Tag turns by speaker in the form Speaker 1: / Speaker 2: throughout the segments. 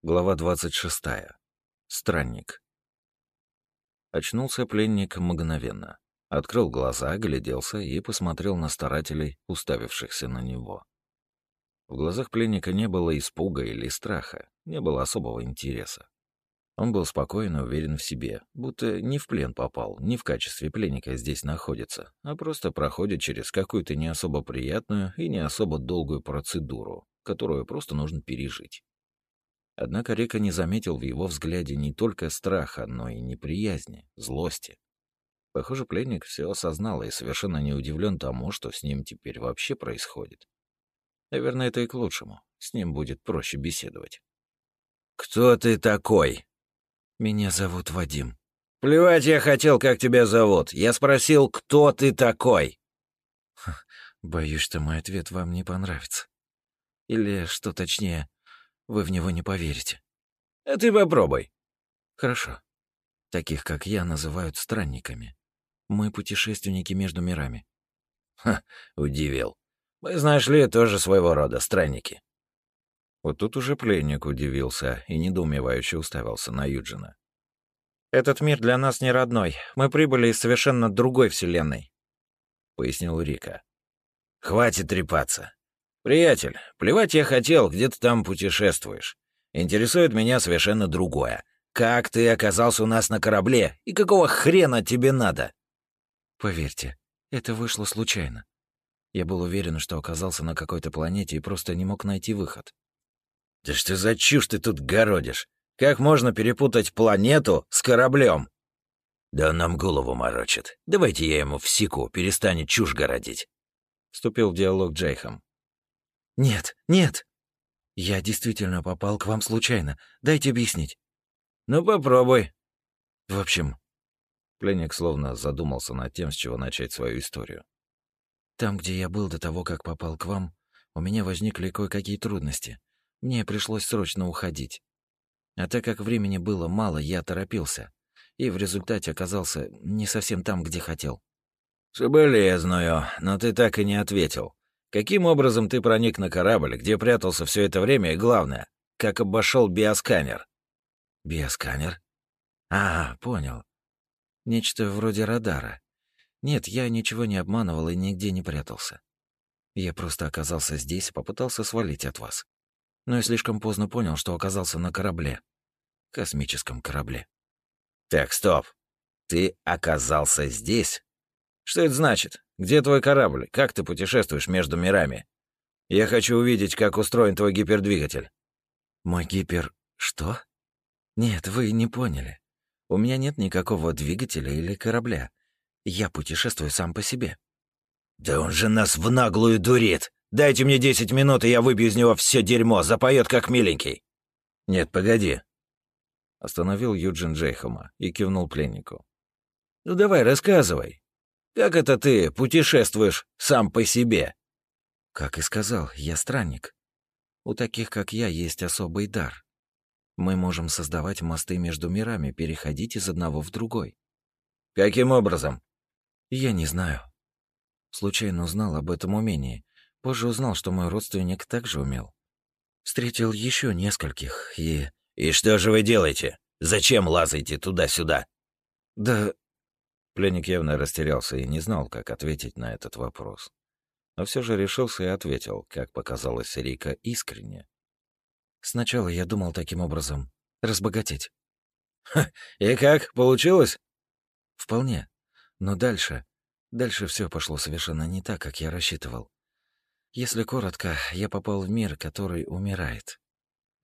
Speaker 1: Глава 26. Странник. Очнулся пленник мгновенно. Открыл глаза, огляделся и посмотрел на старателей, уставившихся на него. В глазах пленника не было испуга или страха, не было особого интереса. Он был спокоен и уверен в себе, будто не в плен попал, не в качестве пленника здесь находится, а просто проходит через какую-то не особо приятную и не особо долгую процедуру, которую просто нужно пережить. Однако Река не заметил в его взгляде не только страха, но и неприязни, злости. Похоже, пленник все осознал и совершенно не удивлен тому, что с ним теперь вообще происходит. Наверное, это и к лучшему. С ним будет проще беседовать.
Speaker 2: «Кто ты такой?»
Speaker 3: «Меня зовут Вадим».
Speaker 2: «Плевать я хотел, как тебя зовут. Я спросил, кто ты такой?»
Speaker 3: «Боюсь, что мой ответ вам не понравится. Или, что точнее, вы в него не поверите.
Speaker 2: А ты попробуй.
Speaker 3: Хорошо. Таких, как я, называют странниками. Мы путешественники между мирами.
Speaker 2: Ха, удивил. Мы, знаешь ли, тоже своего рода странники.
Speaker 1: Вот тут уже пленник удивился и недоумевающе уставился на Юджина.
Speaker 4: «Этот мир для нас не родной. Мы прибыли из совершенно другой вселенной», —
Speaker 1: пояснил Рика.
Speaker 2: «Хватит трепаться. «Приятель, плевать я хотел, где ты там путешествуешь. Интересует меня совершенно другое. Как ты оказался у нас на корабле и какого хрена тебе надо?»
Speaker 3: «Поверьте, это вышло случайно. Я был уверен, что оказался на какой-то планете и просто не мог найти выход».
Speaker 2: «Да что за чушь ты тут городишь? Как можно перепутать планету с кораблем?» «Да он нам голову морочит. Давайте я ему всеку, перестанет чушь городить», —
Speaker 1: вступил в диалог Джейхам.
Speaker 3: «Нет, нет! Я действительно попал к вам случайно. Дайте объяснить».
Speaker 2: «Ну, попробуй».
Speaker 3: «В общем...»
Speaker 1: Пленник словно задумался над тем, с чего начать свою историю.
Speaker 3: «Там, где я был до того, как попал к вам, у меня возникли кое-какие трудности. Мне пришлось срочно уходить. А так как времени было мало, я торопился. И в результате оказался не совсем там, где хотел».
Speaker 2: «Соболезную, но ты так и не ответил. Каким образом ты проник на корабль, где прятался все это время, и главное, как обошел биосканер?
Speaker 3: Биосканер? А, понял. Нечто вроде радара. Нет, я ничего не обманывал и нигде не прятался. Я просто оказался здесь и попытался свалить от вас. Но я слишком поздно понял, что оказался на корабле. Космическом корабле.
Speaker 2: Так, стоп. Ты оказался здесь? Что это значит? Где твой корабль? Как ты путешествуешь между мирами? Я хочу увидеть, как устроен твой гипердвигатель».
Speaker 3: «Мой гипер... что?» «Нет, вы не поняли. У меня нет никакого двигателя или корабля. Я путешествую сам по себе».
Speaker 2: «Да он же нас в наглую дурит! Дайте мне десять минут, и я выбью из него все дерьмо, запоет как миленький!» «Нет, погоди!»
Speaker 1: Остановил Юджин Джейхома и кивнул пленнику.
Speaker 2: «Ну давай, рассказывай. Как это ты путешествуешь сам по себе?»
Speaker 3: «Как и сказал, я странник. У таких, как я, есть особый дар. Мы можем создавать мосты между мирами, переходить из одного в другой».
Speaker 2: «Каким образом?»
Speaker 3: «Я не знаю. Случайно узнал об этом умении. Позже узнал, что мой родственник также умел. Встретил еще нескольких и...»
Speaker 2: «И что же вы делаете? Зачем лазаете туда-сюда?»
Speaker 3: «Да
Speaker 1: Пленник явно растерялся и не знал, как ответить на этот вопрос. Но все же решился и ответил, как показалось Рика, искренне.
Speaker 3: «Сначала я думал таким образом. Разбогатеть».
Speaker 2: «Ха, и как? Получилось?»
Speaker 3: «Вполне. Но дальше... Дальше все пошло совершенно не так, как я рассчитывал. Если коротко, я попал в мир, который умирает.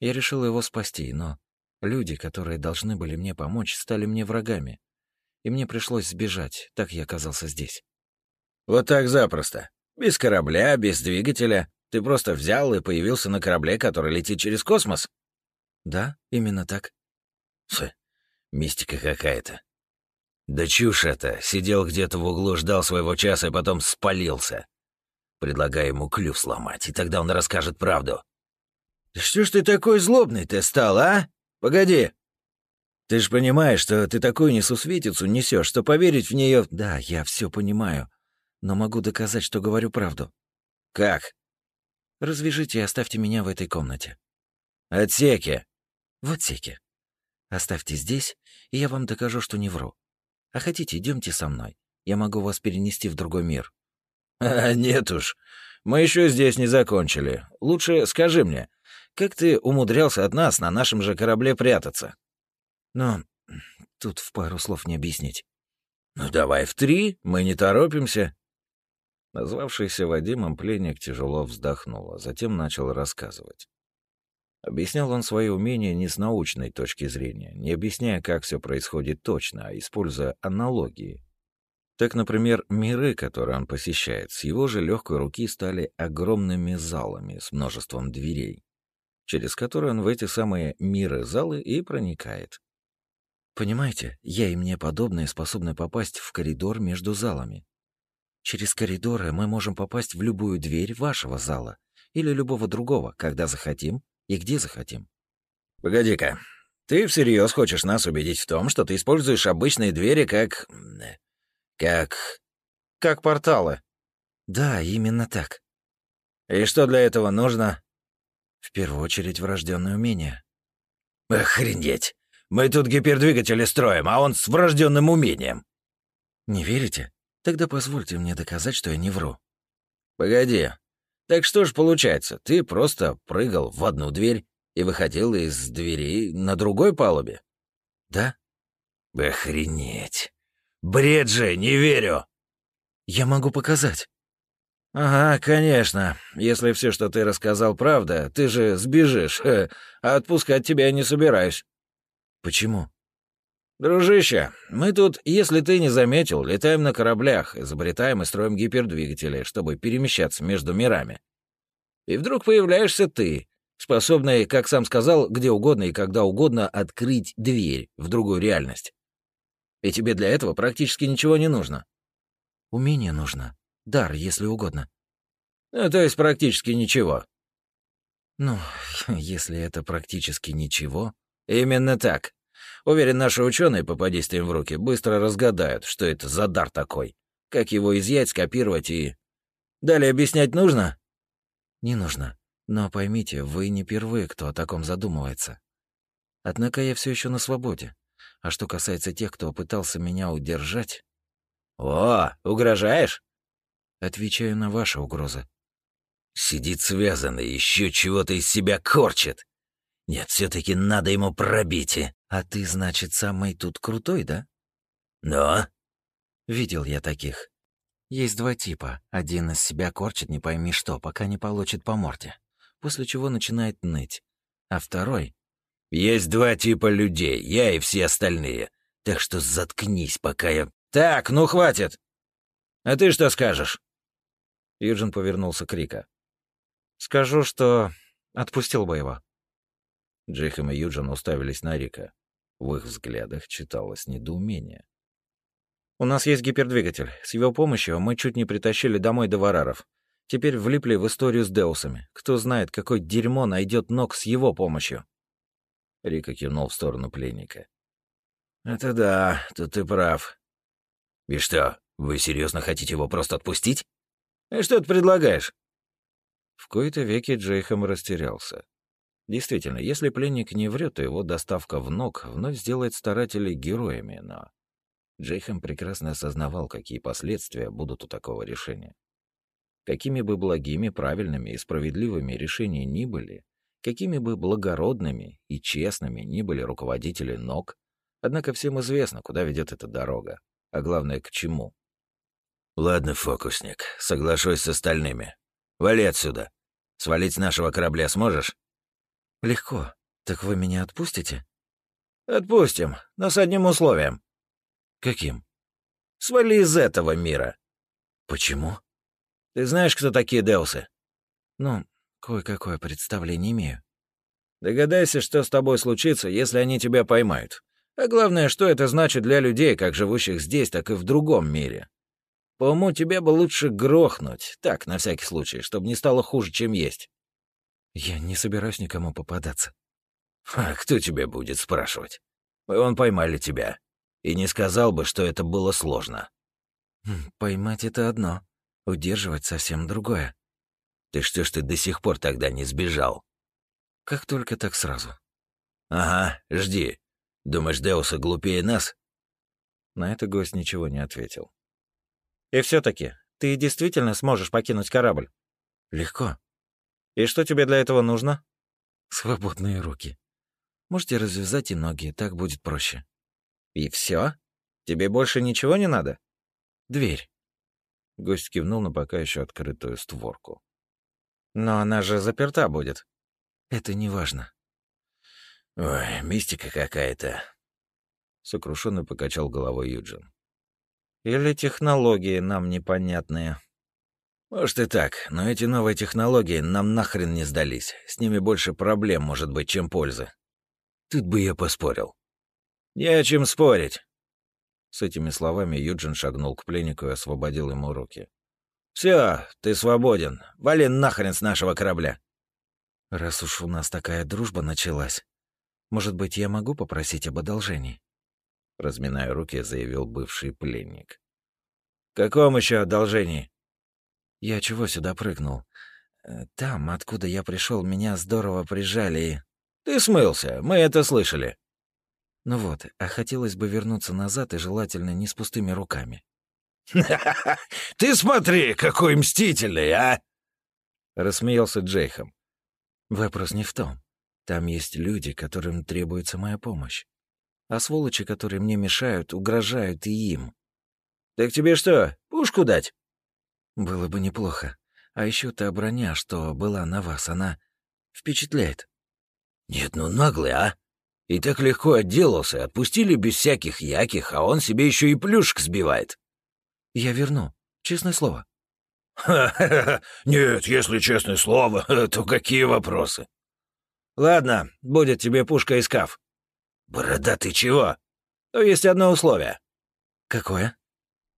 Speaker 3: Я решил его спасти, но люди, которые должны были мне помочь, стали мне врагами и мне пришлось сбежать, так я оказался здесь.
Speaker 2: Вот так запросто. Без корабля, без двигателя. Ты просто взял и появился на корабле, который летит через космос?
Speaker 3: Да, именно так.
Speaker 2: Фу, мистика какая-то. Да чушь это. Сидел где-то в углу, ждал своего часа и потом спалился. Предлагаю ему клюв сломать, и тогда он расскажет правду. что ж ты такой злобный ты стал, а? Погоди, ты же понимаешь, что ты такую несусветицу несешь, что поверить в нее.
Speaker 3: Да, я все понимаю, но могу доказать, что говорю правду.
Speaker 2: Как?
Speaker 3: Развяжите и оставьте меня в этой комнате.
Speaker 2: Отсеке.
Speaker 3: В отсеке. Оставьте здесь, и я вам докажу, что не вру. А хотите, идемте со мной. Я могу вас перенести в другой мир».
Speaker 2: «А, нет уж. Мы еще здесь не закончили. Лучше скажи мне, как ты умудрялся от нас на нашем же корабле прятаться?»
Speaker 3: «Ну, тут в пару слов не объяснить».
Speaker 2: «Ну, давай в три, мы не торопимся».
Speaker 1: Назвавшийся Вадимом пленник тяжело вздохнул, а затем начал рассказывать. Объяснял он свои умения не с научной точки зрения, не объясняя, как все происходит точно, а используя аналогии. Так, например, миры, которые он посещает, с его же легкой руки стали огромными залами с множеством дверей, через которые он в эти самые миры-залы и проникает. Понимаете, я и мне подобные способны попасть в коридор между залами. Через коридоры мы можем попасть в любую дверь вашего зала или любого другого, когда захотим и где захотим.
Speaker 2: Погоди-ка, ты всерьез хочешь нас убедить в том, что ты используешь обычные двери как... как...
Speaker 4: как порталы?
Speaker 3: Да, именно так.
Speaker 2: И что для этого нужно?
Speaker 3: В первую очередь врожденное умение.
Speaker 2: Охренеть! Мы тут гипердвигатели строим, а он с врожденным умением.
Speaker 3: Не верите? Тогда позвольте мне доказать, что я не вру.
Speaker 2: Погоди. Так что ж получается, ты просто прыгал в одну дверь и выходил из двери на другой палубе?
Speaker 3: Да?
Speaker 2: Охренеть. Бред же, не верю.
Speaker 3: Я могу показать.
Speaker 2: Ага, конечно. Если все, что ты рассказал, правда, ты же сбежишь, а отпускать тебя я не собираюсь.
Speaker 3: Почему?
Speaker 2: «Дружище, мы тут, если ты не заметил, летаем на кораблях, изобретаем и строим гипердвигатели, чтобы перемещаться между мирами. И вдруг появляешься ты, способный, как сам сказал, где угодно и когда угодно открыть дверь в другую реальность. И тебе для этого практически ничего не нужно.
Speaker 3: Умение нужно. Дар, если угодно.
Speaker 2: Ну, то есть практически ничего.
Speaker 3: Ну, если это практически ничего...
Speaker 2: Именно так. Уверен, наши ученые, попадись ты им в руки, быстро разгадают, что это за дар такой. Как его изъять, скопировать и... Далее объяснять нужно?
Speaker 3: Не нужно. Но поймите, вы не первые, кто о таком задумывается. Однако я все еще на свободе. А что касается тех, кто пытался меня удержать...
Speaker 2: О, угрожаешь?
Speaker 3: Отвечаю на ваши угрозы.
Speaker 2: Сидит связанный, еще чего-то из себя корчит. Нет, все таки надо ему пробить и...
Speaker 3: А ты, значит, самый тут крутой, да?
Speaker 2: Но?
Speaker 3: Видел я таких. Есть два типа. Один из себя корчит не пойми что, пока не получит по морде. После чего начинает ныть. А второй...
Speaker 2: Есть два типа людей, я и все остальные. Так что заткнись, пока я... Так, ну хватит! А ты что скажешь?
Speaker 4: Юджин повернулся к Рика. Скажу, что отпустил бы его.
Speaker 1: Джейхем и Юджин уставились на Рика. В их взглядах читалось недоумение.
Speaker 4: «У нас есть гипердвигатель. С его помощью мы чуть не притащили домой довараров. Теперь влипли в историю с Деусами. Кто знает, какое дерьмо найдет ног с его помощью».
Speaker 1: Рика кивнул в сторону пленника.
Speaker 2: «Это да, тут ты прав. И что, вы серьезно хотите его просто отпустить? И что ты предлагаешь?»
Speaker 1: В кои-то веки Джейхем растерялся. Действительно, если пленник не врет, то его доставка в ног вновь сделает старателей героями, но... Джейхем прекрасно осознавал, какие последствия будут у такого решения. Какими бы благими, правильными и справедливыми решения ни были, какими бы благородными и честными ни были руководители ног, однако всем известно, куда ведет эта дорога, а главное, к чему.
Speaker 2: «Ладно, фокусник, соглашусь с остальными. Вали отсюда. Свалить с нашего корабля сможешь?»
Speaker 3: «Легко. Так вы меня отпустите?»
Speaker 2: «Отпустим, но с одним условием».
Speaker 3: «Каким?»
Speaker 2: «Свали из этого мира».
Speaker 3: «Почему?»
Speaker 2: «Ты знаешь, кто такие Деусы?»
Speaker 3: «Ну, кое-какое представление имею».
Speaker 2: «Догадайся, что с тобой случится, если они тебя поймают. А главное, что это значит для людей, как живущих здесь, так и в другом мире. По уму тебе бы лучше грохнуть, так, на всякий случай, чтобы не стало хуже, чем есть».
Speaker 3: Я не собираюсь никому попадаться.
Speaker 2: А кто тебя будет спрашивать? Мы вон поймали тебя. И не сказал бы, что это было сложно.
Speaker 3: Хм, поймать — это одно. Удерживать — совсем другое.
Speaker 2: Ты что ж ты до сих пор тогда не сбежал?
Speaker 3: Как только так сразу.
Speaker 2: «Ага, жди. Думаешь, Деуса глупее нас?»
Speaker 4: На это гость ничего не ответил. «И все таки ты действительно сможешь покинуть корабль?»
Speaker 3: «Легко.
Speaker 4: И что тебе для этого нужно?»
Speaker 3: «Свободные руки. Можете развязать и ноги, так будет проще».
Speaker 4: «И все? Тебе больше ничего не надо?»
Speaker 3: «Дверь».
Speaker 4: Гость кивнул на пока еще открытую створку. «Но она же заперта будет».
Speaker 3: «Это не важно».
Speaker 2: «Ой, мистика какая-то», —
Speaker 4: сокрушенно покачал головой Юджин. «Или технологии нам непонятные».
Speaker 2: «Может и так, но эти новые технологии нам нахрен не сдались. С ними больше проблем может быть, чем пользы. Тут бы я поспорил». «Не о чем спорить».
Speaker 4: С этими словами Юджин шагнул к пленнику и освободил ему руки.
Speaker 2: Все, ты свободен. Вали нахрен с нашего корабля».
Speaker 3: «Раз уж у нас такая дружба началась, может быть, я могу попросить об одолжении?»
Speaker 4: Разминая руки, заявил бывший пленник.
Speaker 2: «Каком еще одолжении?»
Speaker 3: «Я чего сюда прыгнул? Э, там, откуда я пришел, меня здорово прижали и...»
Speaker 2: «Ты смылся, мы это слышали».
Speaker 3: «Ну вот, а хотелось бы вернуться назад и желательно не с пустыми руками».
Speaker 2: Ты смотри, какой мстительный, а!»
Speaker 4: Рассмеялся Джейхом.
Speaker 3: «Вопрос не в том. Там есть люди, которым требуется моя помощь. А сволочи, которые мне мешают, угрожают и им.
Speaker 2: Так тебе что, пушку дать?
Speaker 3: Было бы неплохо. А еще та броня, что была на вас, она впечатляет.
Speaker 2: Нет, ну наглый, а? И так легко отделался, отпустили без всяких яких, а он себе еще и плюшек сбивает.
Speaker 3: Я верну, честное слово.
Speaker 2: Ха-ха-ха. Нет, если честное слово, то какие вопросы? Ладно, будет тебе пушка и скаф. Борода, ты чего? То есть одно условие.
Speaker 3: Какое?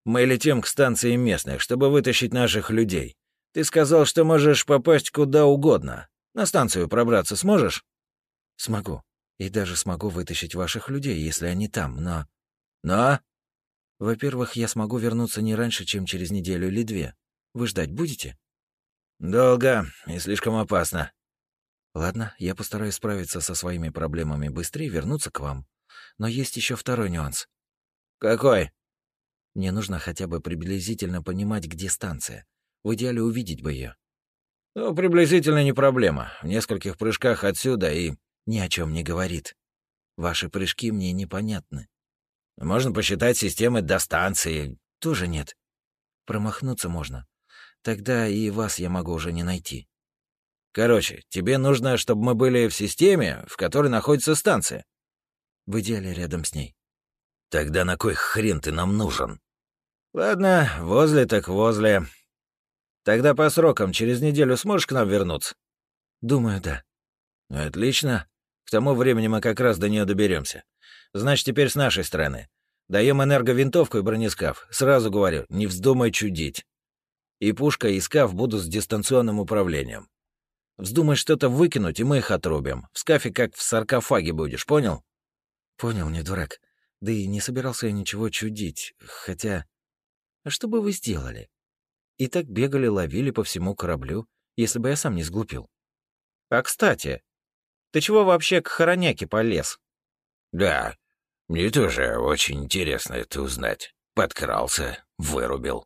Speaker 2: Мы летим к станции местных, чтобы вытащить наших людей. Ты сказал, что можешь попасть куда угодно. На станцию пробраться сможешь?
Speaker 3: Смогу. И даже смогу вытащить ваших людей, если они там, но...
Speaker 2: Но?
Speaker 3: Во-первых, я смогу вернуться не раньше, чем через неделю или две. Вы ждать будете?
Speaker 2: Долго и слишком опасно.
Speaker 3: Ладно, я постараюсь справиться со своими проблемами быстрее и вернуться к вам. Но есть еще второй нюанс.
Speaker 2: Какой?
Speaker 3: Мне нужно хотя бы приблизительно понимать, где станция. В идеале увидеть бы ее.
Speaker 2: Ну, приблизительно не проблема. В нескольких прыжках отсюда и...
Speaker 3: Ни о чем не говорит. Ваши прыжки мне непонятны.
Speaker 2: Можно посчитать системы до станции.
Speaker 3: Тоже нет. Промахнуться можно. Тогда и вас я могу уже не найти.
Speaker 2: Короче, тебе нужно, чтобы мы были в системе, в которой находится станция.
Speaker 3: В идеале рядом с ней.
Speaker 2: Тогда на кой хрен ты нам нужен? Ладно, возле так возле. Тогда по срокам через неделю сможешь к нам вернуться?
Speaker 3: Думаю, да.
Speaker 2: Отлично. К тому времени мы как раз до нее доберемся. Значит, теперь с нашей стороны. Даем энерговинтовку и бронескаф. Сразу говорю, не вздумай чудить. И пушка, и скаф будут с дистанционным управлением. Вздумай что-то выкинуть, и мы их отрубим. В скафе как в саркофаге будешь, понял?
Speaker 3: Понял, не дурак. Да и не собирался я ничего чудить. Хотя... А что бы вы сделали? И так бегали, ловили по всему кораблю, если бы я сам не сглупил.
Speaker 4: А кстати, ты чего вообще к хороняке полез?
Speaker 2: Да, мне тоже очень интересно это узнать. Подкрался, вырубил.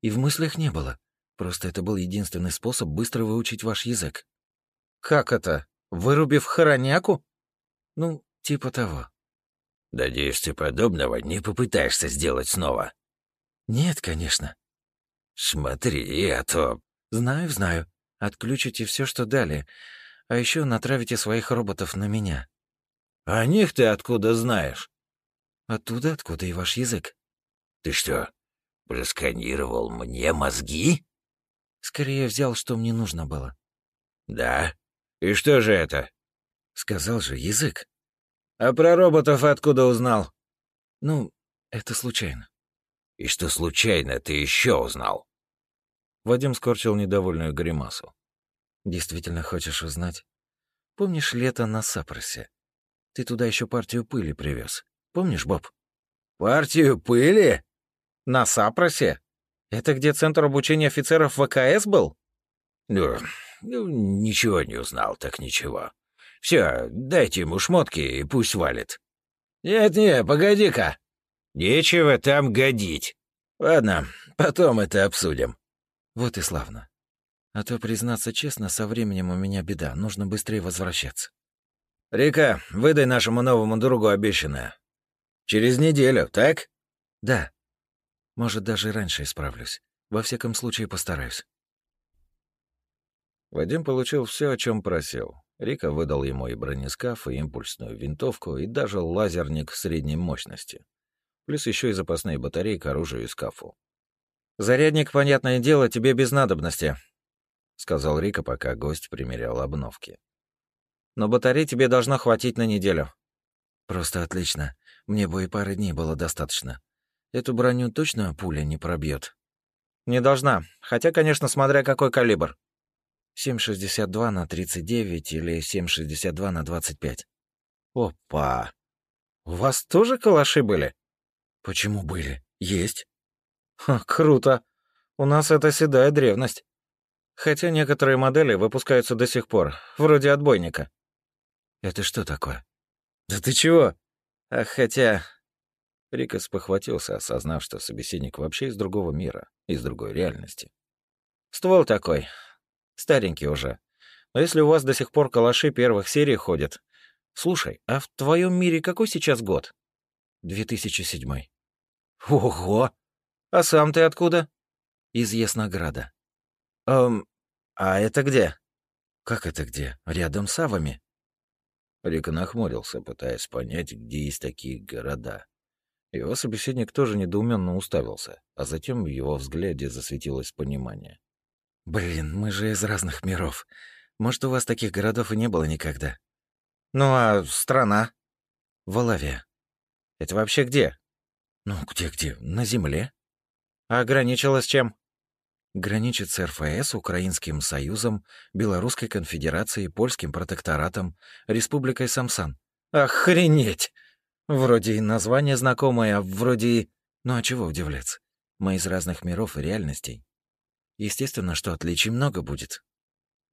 Speaker 3: И в мыслях не было. Просто это был единственный способ быстро выучить ваш язык.
Speaker 4: Как это? Вырубив хороняку?
Speaker 3: Ну, типа того.
Speaker 2: Надеюсь, ты подобного не попытаешься сделать снова.
Speaker 3: Нет, конечно.
Speaker 2: Смотри, а то...
Speaker 3: Знаю, знаю. Отключите все, что дали. А еще натравите своих роботов на меня.
Speaker 2: А о них ты откуда знаешь?
Speaker 3: Оттуда, откуда и ваш язык.
Speaker 2: Ты что, просканировал мне мозги?
Speaker 3: Скорее взял, что мне нужно было.
Speaker 2: Да? И что же это?
Speaker 3: Сказал же, язык.
Speaker 2: А про роботов откуда узнал?
Speaker 3: Ну, это случайно.
Speaker 2: И что случайно ты еще узнал?
Speaker 4: Вадим скорчил недовольную гримасу.
Speaker 3: Действительно хочешь узнать? Помнишь лето на Сапросе? Ты туда еще партию пыли привез. Помнишь, Боб?
Speaker 2: Партию пыли?
Speaker 4: На Сапросе? Это где центр обучения офицеров ВКС был?
Speaker 2: Ну, ну, ничего не узнал, так ничего. Все, дайте ему шмотки и пусть валит». «Нет-не, погоди-ка». «Нечего там годить. Ладно, потом это обсудим».
Speaker 3: Вот и славно. А то, признаться честно, со временем у меня беда, нужно быстрее возвращаться.
Speaker 2: «Рика, выдай нашему новому другу обещанное. Через неделю, так?»
Speaker 3: «Да. Может, даже раньше исправлюсь. Во всяком случае, постараюсь».
Speaker 1: Вадим получил все, о чем просил. Рика выдал ему и бронескаф, и импульсную винтовку, и даже лазерник средней мощности. Плюс еще и запасные батареи к оружию и скафу.
Speaker 4: «Зарядник, понятное дело, тебе без надобности», — сказал Рика, пока гость примерял обновки. «Но батарей тебе должно хватить на неделю».
Speaker 3: «Просто отлично. Мне бы и пары дней было достаточно. Эту броню точно пуля не пробьет.
Speaker 4: «Не должна. Хотя, конечно, смотря какой калибр».
Speaker 3: 7,62 на 39 или 7,62 на 25.
Speaker 4: «Опа! У вас тоже калаши были?»
Speaker 3: «Почему были? Есть».
Speaker 4: Ха, круто. У нас это седая древность. Хотя некоторые модели выпускаются до сих пор, вроде отбойника.
Speaker 3: Это что такое?
Speaker 4: Да ты чего? А хотя...
Speaker 1: Рика спохватился, осознав, что собеседник вообще из другого мира, из другой реальности.
Speaker 4: Ствол такой. Старенький уже. Но если у вас до сих пор калаши первых серий ходят... Слушай, а в твоем мире какой сейчас год?
Speaker 3: 2007.
Speaker 4: Ого! А сам ты откуда?
Speaker 3: Из Яснограда.
Speaker 4: Эм, а это где?
Speaker 3: Как это где? Рядом с Авами.
Speaker 1: Рика нахмурился, пытаясь понять, где есть такие города. Его собеседник тоже недоуменно уставился, а затем в его взгляде засветилось понимание.
Speaker 3: «Блин, мы же из разных миров. Может, у вас таких городов и не было никогда?»
Speaker 4: «Ну а страна?»
Speaker 3: «Воловья».
Speaker 4: «Это вообще где?»
Speaker 3: «Ну, где-где? На земле».
Speaker 4: А ограничилась чем?
Speaker 3: Граничит с РФС, Украинским Союзом, Белорусской Конфедерацией, Польским протекторатом, Республикой Самсан.
Speaker 4: Охренеть! Вроде и название знакомое, а вроде и...
Speaker 3: Ну а чего удивляться? Мы из разных миров и реальностей. Естественно, что отличий много будет.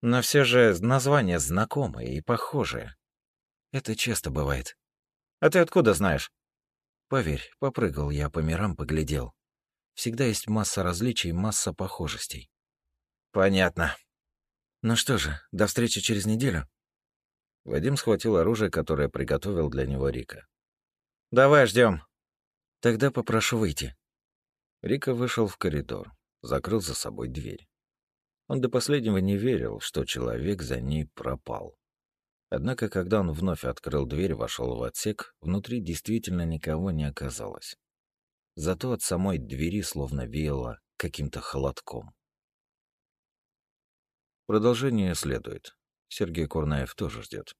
Speaker 4: Но все же названия знакомые и похожие.
Speaker 3: Это часто бывает.
Speaker 4: А ты откуда знаешь?
Speaker 3: Поверь, попрыгал я по мирам, поглядел. Всегда есть масса различий, масса похожестей.
Speaker 4: Понятно.
Speaker 3: Ну что же, до встречи через неделю.
Speaker 1: Вадим схватил оружие, которое приготовил для него Рика.
Speaker 4: Давай ждем.
Speaker 3: Тогда попрошу выйти.
Speaker 1: Рика вышел в коридор, закрыл за собой дверь. Он до последнего не верил, что человек за ней пропал. Однако, когда он вновь открыл дверь, вошел в отсек, внутри действительно никого не оказалось. Зато от самой двери словно веяло каким-то холодком. Продолжение следует. Сергей Курнаев тоже ждет.